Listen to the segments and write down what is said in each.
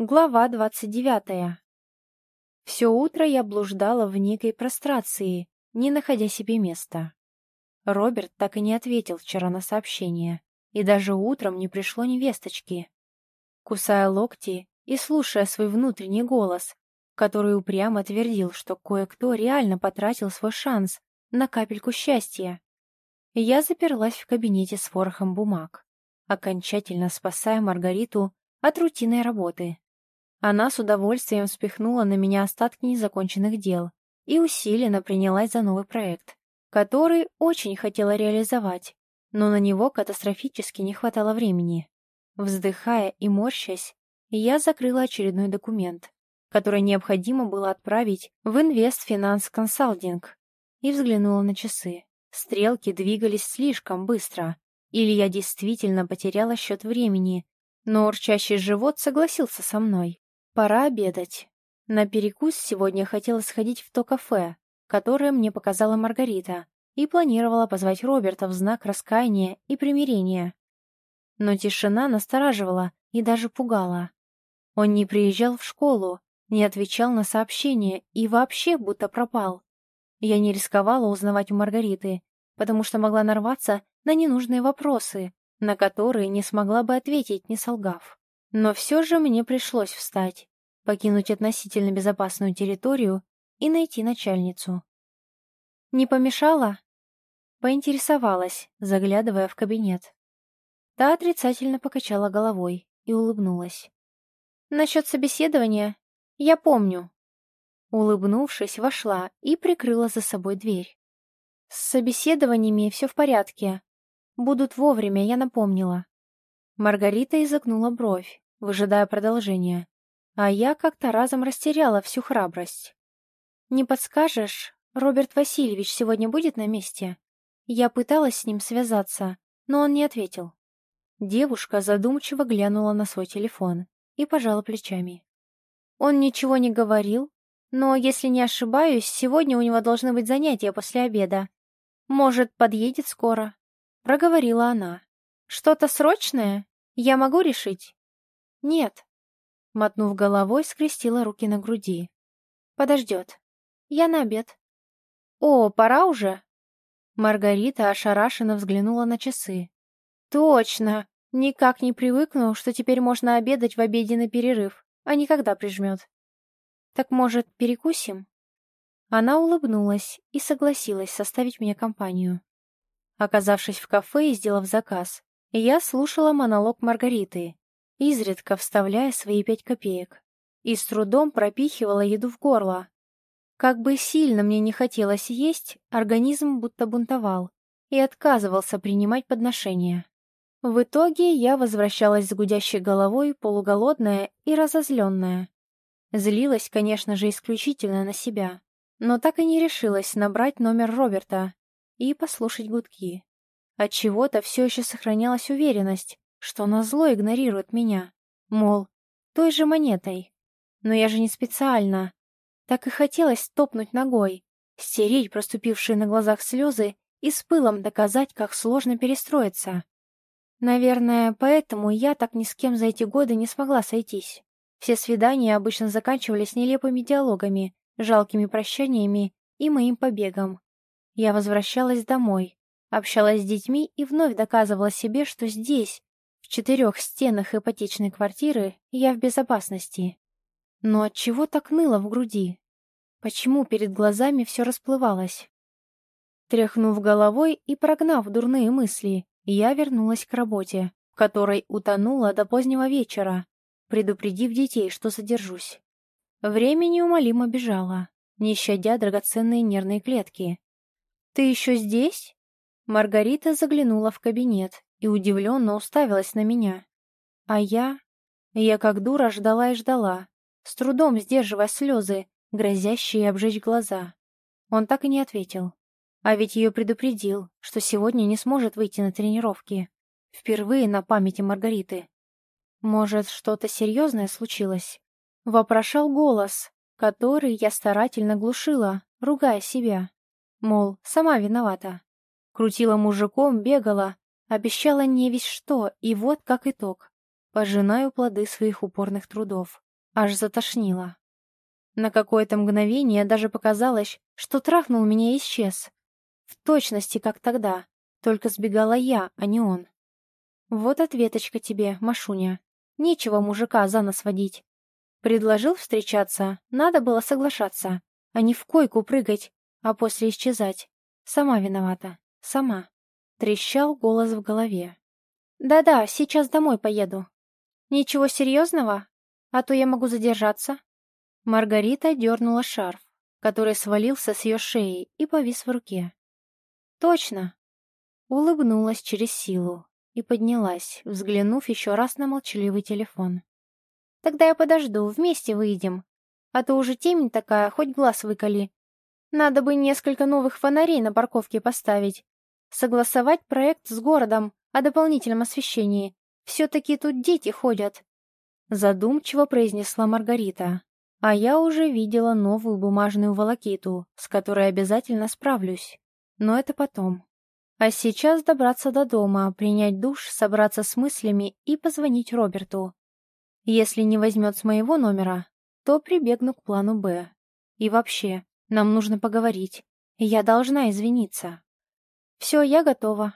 Глава двадцать девятая. Все утро я блуждала в некой прострации, не находя себе места. Роберт так и не ответил вчера на сообщение, и даже утром не пришло невесточки. Кусая локти и слушая свой внутренний голос, который упрямо твердил, что кое-кто реально потратил свой шанс на капельку счастья, я заперлась в кабинете с ворохом бумаг, окончательно спасая Маргариту от рутинной работы. Она с удовольствием спихнула на меня остатки незаконченных дел и усиленно принялась за новый проект, который очень хотела реализовать, но на него катастрофически не хватало времени. Вздыхая и морщась, я закрыла очередной документ, который необходимо было отправить в Инвест Финанс Консалдинг, и взглянула на часы. Стрелки двигались слишком быстро, или я действительно потеряла счет времени, но урчащий живот согласился со мной. Пора обедать. На перекус сегодня хотела сходить в то кафе, которое мне показала Маргарита, и планировала позвать Роберта в знак раскаяния и примирения. Но тишина настораживала и даже пугала. Он не приезжал в школу, не отвечал на сообщения и вообще будто пропал. Я не рисковала узнавать у Маргариты, потому что могла нарваться на ненужные вопросы, на которые не смогла бы ответить, не солгав. Но все же мне пришлось встать, покинуть относительно безопасную территорию и найти начальницу. «Не помешала?» Поинтересовалась, заглядывая в кабинет. Та отрицательно покачала головой и улыбнулась. «Насчет собеседования? Я помню». Улыбнувшись, вошла и прикрыла за собой дверь. «С собеседованиями все в порядке. Будут вовремя, я напомнила». Маргарита изогнула бровь, выжидая продолжения, а я как-то разом растеряла всю храбрость. «Не подскажешь, Роберт Васильевич сегодня будет на месте?» Я пыталась с ним связаться, но он не ответил. Девушка задумчиво глянула на свой телефон и пожала плечами. Он ничего не говорил, но, если не ошибаюсь, сегодня у него должны быть занятия после обеда. Может, подъедет скоро?» Проговорила она. «Что-то срочное? Я могу решить?» «Нет». Мотнув головой, скрестила руки на груди. «Подождет. Я на обед». «О, пора уже?» Маргарита ошарашенно взглянула на часы. «Точно! Никак не привыкну, что теперь можно обедать в обеденный перерыв, а никогда прижмет. Так, может, перекусим?» Она улыбнулась и согласилась составить мне компанию. Оказавшись в кафе и сделав заказ, я слушала монолог Маргариты, изредка вставляя свои пять копеек, и с трудом пропихивала еду в горло. Как бы сильно мне не хотелось есть, организм будто бунтовал и отказывался принимать подношения. В итоге я возвращалась с гудящей головой, полуголодная и разозленная. Злилась, конечно же, исключительно на себя, но так и не решилась набрать номер Роберта и послушать гудки. Отчего-то все еще сохранялась уверенность, что назло игнорирует меня. Мол, той же монетой. Но я же не специально. Так и хотелось топнуть ногой, стереть проступившие на глазах слезы и с пылом доказать, как сложно перестроиться. Наверное, поэтому я так ни с кем за эти годы не смогла сойтись. Все свидания обычно заканчивались нелепыми диалогами, жалкими прощаниями и моим побегом. Я возвращалась домой, общалась с детьми и вновь доказывала себе, что здесь, в четырех стенах ипотечной квартиры, я в безопасности. Но от чего так ныло в груди? Почему перед глазами все расплывалось? Тряхнув головой и прогнав дурные мысли, я вернулась к работе, в которой утонула до позднего вечера, предупредив детей, что задержусь. Время неумолимо бежало, не щадя драгоценные нервные клетки. «Ты еще здесь?» Маргарита заглянула в кабинет и удивленно уставилась на меня. А я... Я как дура ждала и ждала, с трудом сдерживая слезы, грозящие обжечь глаза. Он так и не ответил. А ведь ее предупредил, что сегодня не сможет выйти на тренировки. Впервые на памяти Маргариты. Может, что-то серьезное случилось? Вопрошал голос, который я старательно глушила, ругая себя. Мол, сама виновата. Крутила мужиком, бегала, обещала не весь что, и вот как итог. Пожинаю плоды своих упорных трудов. аж затошнило. На какое-то мгновение даже показалось, что трахнул меня и исчез. В точности, как тогда, только сбегала я, а не он. Вот ответочка тебе, Машуня. Нечего мужика за нос водить. Предложил встречаться, надо было соглашаться, а не в койку прыгать, а после исчезать. Сама виновата, сама. Трещал голос в голове. «Да-да, сейчас домой поеду». «Ничего серьезного? А то я могу задержаться». Маргарита дернула шарф, который свалился с ее шеи и повис в руке. «Точно!» Улыбнулась через силу и поднялась, взглянув еще раз на молчаливый телефон. «Тогда я подожду, вместе выйдем. А то уже темень такая, хоть глаз выколи. Надо бы несколько новых фонарей на парковке поставить. Согласовать проект с городом о дополнительном освещении. Все-таки тут дети ходят». Задумчиво произнесла Маргарита. А я уже видела новую бумажную волокиту, с которой обязательно справлюсь. Но это потом. А сейчас добраться до дома, принять душ, собраться с мыслями и позвонить Роберту. Если не возьмет с моего номера, то прибегну к плану «Б». И вообще, нам нужно поговорить. Я должна извиниться. Все, я готова.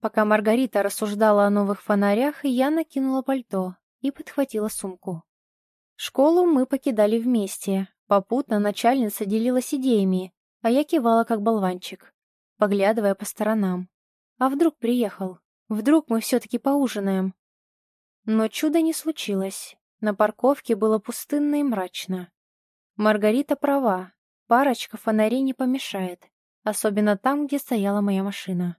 Пока Маргарита рассуждала о новых фонарях, я накинула пальто и подхватила сумку. Школу мы покидали вместе. Попутно начальница делилась идеями, а я кивала как болванчик, поглядывая по сторонам. А вдруг приехал? Вдруг мы все-таки поужинаем? Но чуда не случилось. На парковке было пустынно и мрачно. Маргарита права, парочка фонарей не помешает, особенно там, где стояла моя машина.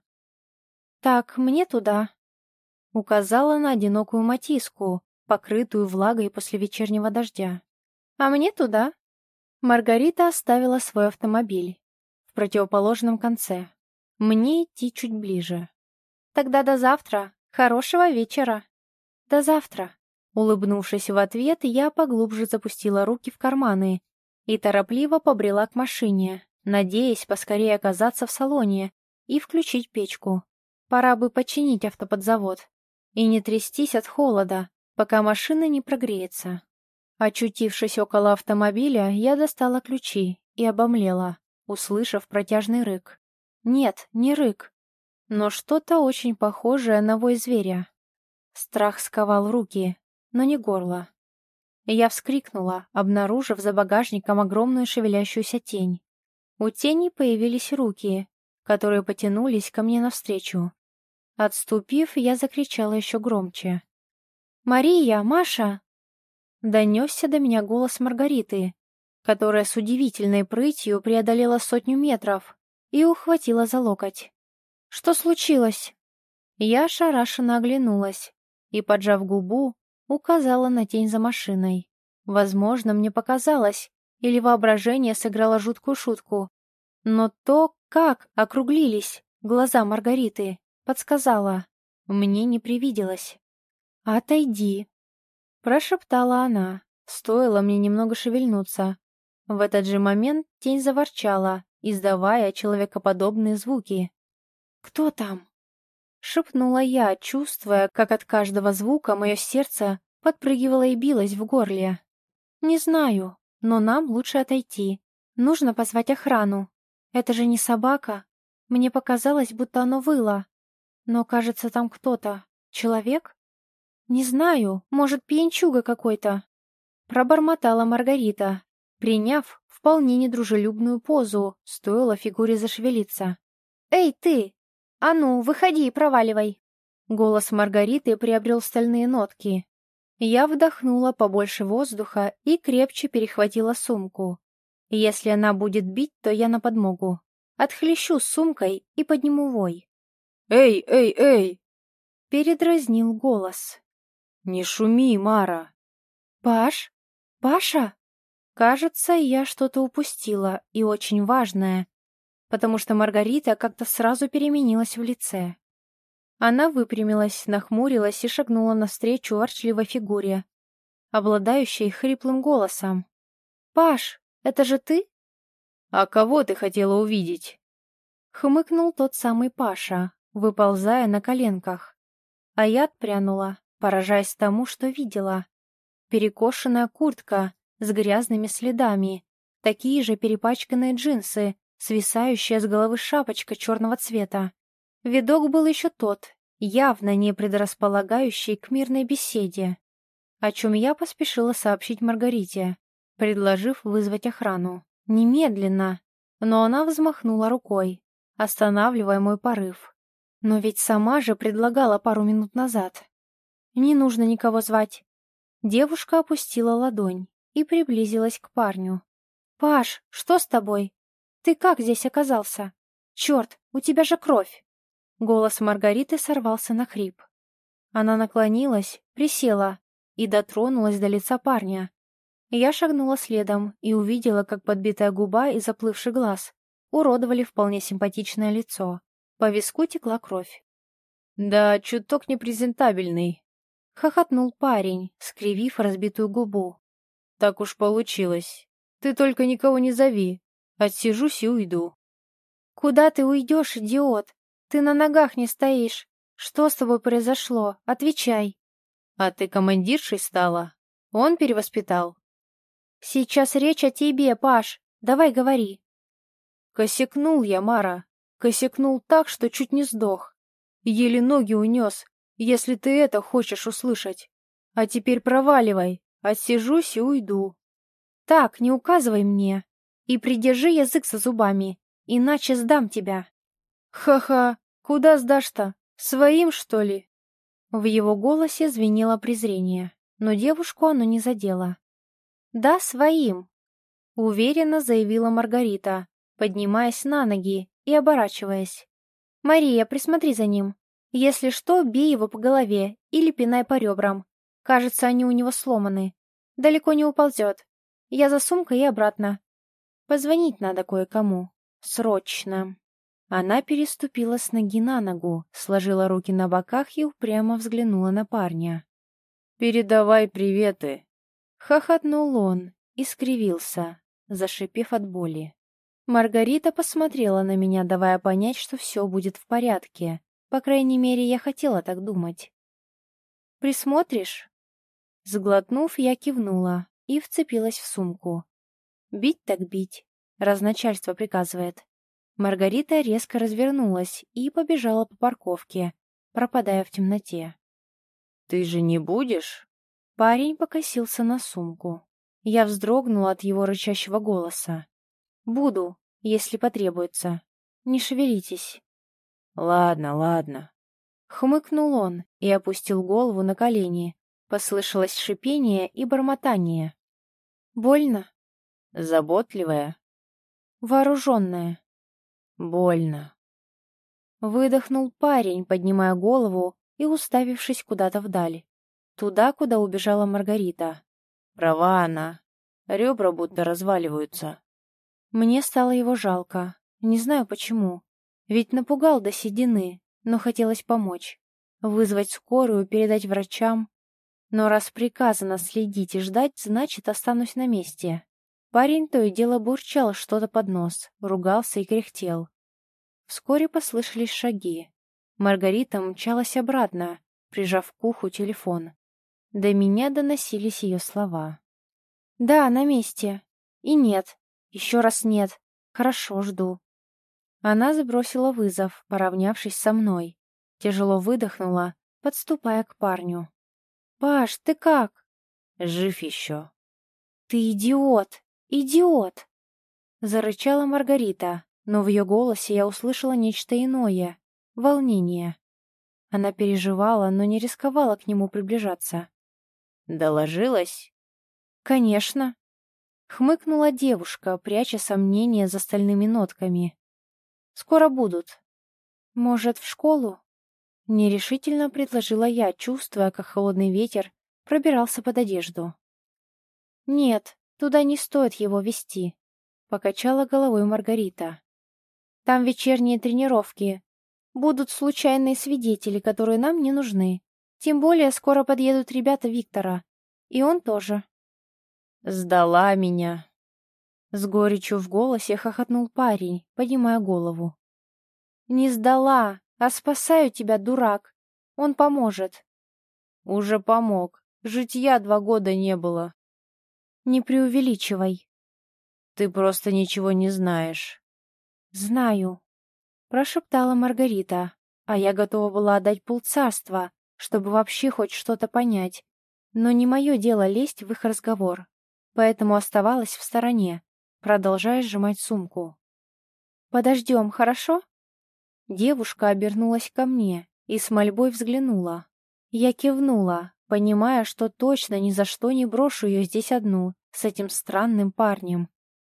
«Так, мне туда», — указала на одинокую матиску, покрытую влагой после вечернего дождя. «А мне туда». Маргарита оставила свой автомобиль в противоположном конце. Мне идти чуть ближе. «Тогда до завтра. Хорошего вечера». «До завтра». Улыбнувшись в ответ, я поглубже запустила руки в карманы и торопливо побрела к машине, надеясь поскорее оказаться в салоне и включить печку. Пора бы починить автоподзавод и не трястись от холода, пока машина не прогреется. Очутившись около автомобиля, я достала ключи и обомлела, услышав протяжный рык. Нет, не рык, но что-то очень похожее на вой зверя. Страх сковал руки, но не горло. Я вскрикнула, обнаружив за багажником огромную шевелящуюся тень. У тени появились руки, которые потянулись ко мне навстречу. Отступив, я закричала еще громче. «Мария! Маша!» Донесся до меня голос Маргариты, которая с удивительной прытью преодолела сотню метров и ухватила за локоть. «Что случилось?» Я ошарашенно оглянулась и, поджав губу, указала на тень за машиной. Возможно, мне показалось, или воображение сыграло жуткую шутку. Но то, как округлились глаза Маргариты, подсказала. Мне не привиделось. «Отойди», — прошептала она. Стоило мне немного шевельнуться. В этот же момент тень заворчала, издавая человекоподобные звуки. «Кто там?» — шепнула я, чувствуя, как от каждого звука мое сердце подпрыгивало и билось в горле. «Не знаю, но нам лучше отойти. Нужно позвать охрану. Это же не собака. Мне показалось, будто оно выло. Но, кажется, там кто-то. Человек?» «Не знаю, может, пьянчуга какой-то?» Пробормотала Маргарита, приняв вполне недружелюбную позу, стоило фигуре зашевелиться. «Эй, ты! А ну, выходи и проваливай!» Голос Маргариты приобрел стальные нотки. Я вдохнула побольше воздуха и крепче перехватила сумку. Если она будет бить, то я на подмогу. Отхлещу с сумкой и подниму вой. «Эй, эй, эй!» Передразнил голос. «Не шуми, Мара!» «Паш? Паша?» Кажется, я что-то упустила, и очень важное, потому что Маргарита как-то сразу переменилась в лице. Она выпрямилась, нахмурилась и шагнула навстречу ворчливой фигуре, обладающей хриплым голосом. «Паш, это же ты?» «А кого ты хотела увидеть?» Хмыкнул тот самый Паша, выползая на коленках. А я отпрянула, поражаясь тому, что видела. Перекошенная куртка с грязными следами, такие же перепачканные джинсы, свисающая с головы шапочка черного цвета. Видок был еще тот, явно не предрасполагающий к мирной беседе, о чем я поспешила сообщить Маргарите, предложив вызвать охрану. Немедленно, но она взмахнула рукой, останавливая мой порыв. Но ведь сама же предлагала пару минут назад. Не нужно никого звать. Девушка опустила ладонь и приблизилась к парню. «Паш, что с тобой? Ты как здесь оказался? Черт, у тебя же кровь!» Голос Маргариты сорвался на хрип. Она наклонилась, присела и дотронулась до лица парня. Я шагнула следом и увидела, как подбитая губа и заплывший глаз уродовали вполне симпатичное лицо. По виску текла кровь. «Да, чуток непрезентабельный», — хохотнул парень, скривив разбитую губу. «Так уж получилось. Ты только никого не зови. Отсижусь и уйду». «Куда ты уйдешь, идиот? Ты на ногах не стоишь. Что с тобой произошло? Отвечай». «А ты командиршей стала? Он перевоспитал?» «Сейчас речь о тебе, Паш. Давай говори». Косякнул я, Мара. Косякнул так, что чуть не сдох. Еле ноги унес, если ты это хочешь услышать. А теперь проваливай. Отсижусь и уйду. Так, не указывай мне. И придержи язык за зубами, иначе сдам тебя. Ха-ха, Куда сдашь-то? Своим, что ли?» В его голосе звенело презрение, но девушку оно не задело. «Да, своим», — уверенно заявила Маргарита, поднимаясь на ноги и оборачиваясь. «Мария, присмотри за ним. Если что, бей его по голове или пинай по ребрам. Кажется, они у него сломаны. Далеко не уползет. Я за сумкой и обратно. Позвонить надо кое-кому. Срочно». Она переступила с ноги на ногу, сложила руки на боках и упрямо взглянула на парня. «Передавай приветы!» Хохотнул он и скривился, зашипев от боли. Маргарита посмотрела на меня, давая понять, что все будет в порядке. По крайней мере, я хотела так думать. «Присмотришь?» Сглотнув, я кивнула и вцепилась в сумку. «Бить так бить, раз начальство приказывает». Маргарита резко развернулась и побежала по парковке, пропадая в темноте. «Ты же не будешь?» Парень покосился на сумку. Я вздрогнула от его рычащего голоса. «Буду, если потребуется. Не шевелитесь». «Ладно, ладно». Хмыкнул он и опустил голову на колени. Послышалось шипение и бормотание. «Больно?» «Заботливая?» «Вооруженная». Больно. Выдохнул парень, поднимая голову и уставившись куда-то вдаль. Туда, куда убежала Маргарита. Права она. Ребра будто разваливаются. Мне стало его жалко. Не знаю почему. Ведь напугал до седины, но хотелось помочь. Вызвать скорую, передать врачам. Но раз приказано следить и ждать, значит, останусь на месте. Парень то и дело бурчал что-то под нос, ругался и кряхтел. Вскоре послышались шаги. Маргарита мчалась обратно, прижав к уху телефон. До меня доносились ее слова. «Да, на месте. И нет. Еще раз нет. Хорошо, жду». Она сбросила вызов, поравнявшись со мной. Тяжело выдохнула, подступая к парню. «Паш, ты как?» «Жив еще». «Ты идиот! Идиот!» Зарычала Маргарита, но в ее голосе я услышала нечто иное — волнение. Она переживала, но не рисковала к нему приближаться. «Доложилась?» «Конечно», — хмыкнула девушка, пряча сомнения за стальными нотками. «Скоро будут. Может, в школу?» Нерешительно предложила я, чувствуя, как холодный ветер пробирался под одежду. «Нет, туда не стоит его вести», — покачала головой Маргарита. Там вечерние тренировки. Будут случайные свидетели, которые нам не нужны. Тем более скоро подъедут ребята Виктора. И он тоже. «Сдала меня!» С горечью в голосе хохотнул парень, поднимая голову. «Не сдала, а спасаю тебя, дурак. Он поможет». «Уже помог. Житья два года не было. Не преувеличивай. Ты просто ничего не знаешь. Знаю, прошептала Маргарита, а я готова была отдать полцарства, чтобы вообще хоть что-то понять. Но не мое дело лезть в их разговор, поэтому оставалась в стороне, продолжая сжимать сумку. «Подождем, хорошо?» Девушка обернулась ко мне и с мольбой взглянула. Я кивнула, понимая, что точно ни за что не брошу ее здесь одну, с этим странным парнем.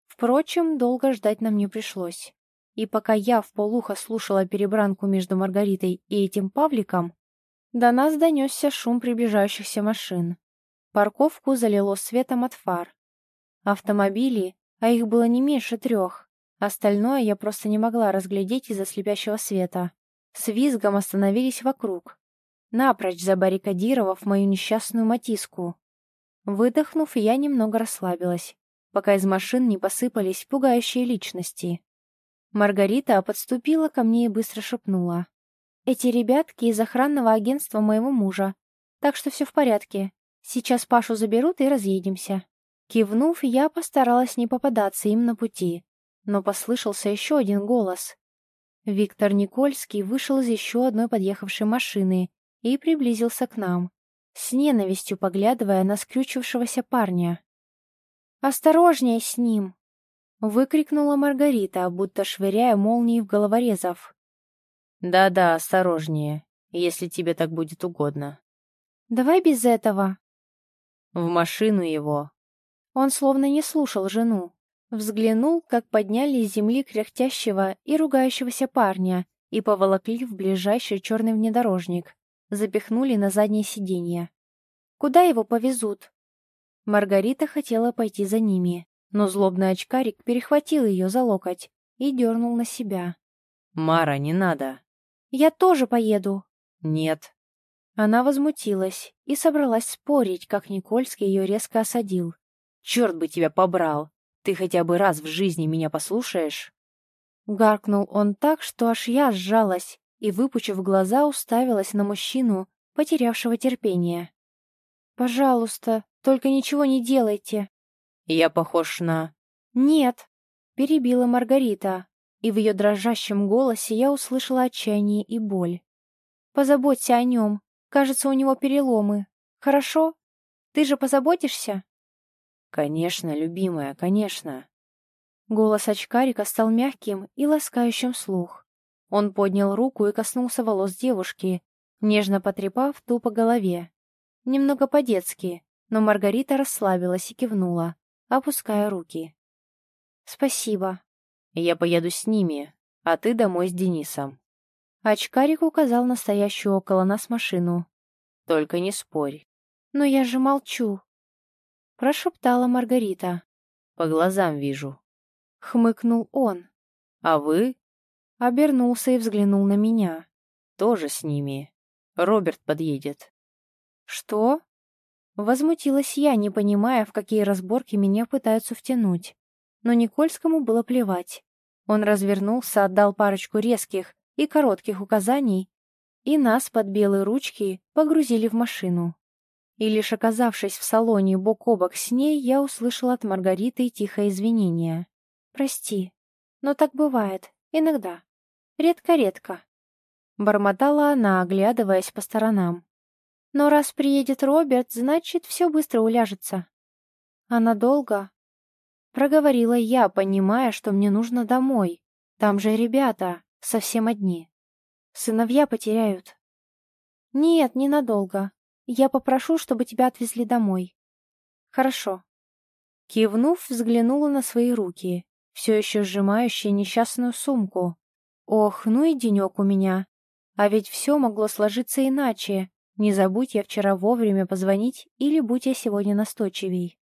Впрочем, долго ждать нам не пришлось. И пока я в полухо слушала перебранку между Маргаритой и этим Павликом, до нас донесся шум приближающихся машин. Парковку залило светом от фар. Автомобили, а их было не меньше трех, остальное я просто не могла разглядеть из-за слепящего света, с визгом остановились вокруг, напрочь забаррикадировав мою несчастную матиску. Выдохнув, я немного расслабилась, пока из машин не посыпались пугающие личности. Маргарита подступила ко мне и быстро шепнула. «Эти ребятки из охранного агентства моего мужа, так что все в порядке. Сейчас Пашу заберут и разъедемся». Кивнув, я постаралась не попадаться им на пути, но послышался еще один голос. Виктор Никольский вышел из еще одной подъехавшей машины и приблизился к нам, с ненавистью поглядывая на скрючившегося парня. «Осторожнее с ним!» — выкрикнула Маргарита, будто швыряя молнии в головорезов. «Да-да, осторожнее, если тебе так будет угодно». «Давай без этого». «В машину его». Он словно не слушал жену. Взглянул, как подняли с земли кряхтящего и ругающегося парня и поволокли в ближайший черный внедорожник запихнули на заднее сиденье. «Куда его повезут?» Маргарита хотела пойти за ними, но злобный очкарик перехватил ее за локоть и дернул на себя. «Мара, не надо!» «Я тоже поеду!» «Нет!» Она возмутилась и собралась спорить, как Никольский ее резко осадил. «Черт бы тебя побрал! Ты хотя бы раз в жизни меня послушаешь?» Гаркнул он так, что аж я сжалась и, выпучив глаза, уставилась на мужчину, потерявшего терпение. «Пожалуйста, только ничего не делайте». «Я похож на...» «Нет», — перебила Маргарита, и в ее дрожащем голосе я услышала отчаяние и боль. «Позаботься о нем. Кажется, у него переломы. Хорошо? Ты же позаботишься?» «Конечно, любимая, конечно». Голос очкарика стал мягким и ласкающим слух. Он поднял руку и коснулся волос девушки, нежно потрепав ту по голове. Немного по-детски, но Маргарита расслабилась и кивнула, опуская руки. «Спасибо». «Я поеду с ними, а ты домой с Денисом». Очкарик указал на стоящую около нас машину. «Только не спорь». «Но я же молчу», — прошептала Маргарита. «По глазам вижу». Хмыкнул он. «А вы Обернулся и взглянул на меня. «Тоже с ними. Роберт подъедет». «Что?» Возмутилась я, не понимая, в какие разборки меня пытаются втянуть. Но Никольскому было плевать. Он развернулся, отдал парочку резких и коротких указаний, и нас под белые ручки погрузили в машину. И лишь оказавшись в салоне бок о бок с ней, я услышала от Маргариты тихое извинение. «Прости, но так бывает, иногда». Редко-редко. Бормотала она, оглядываясь по сторонам. Но раз приедет Роберт, значит, все быстро уляжется. А надолго? Проговорила я, понимая, что мне нужно домой. Там же ребята, совсем одни. Сыновья потеряют. Нет, ненадолго. Я попрошу, чтобы тебя отвезли домой. Хорошо. Кивнув, взглянула на свои руки, все еще сжимающие несчастную сумку. Ох, ну и денек у меня. А ведь все могло сложиться иначе. Не забудь я вчера вовремя позвонить или будь я сегодня настойчивей.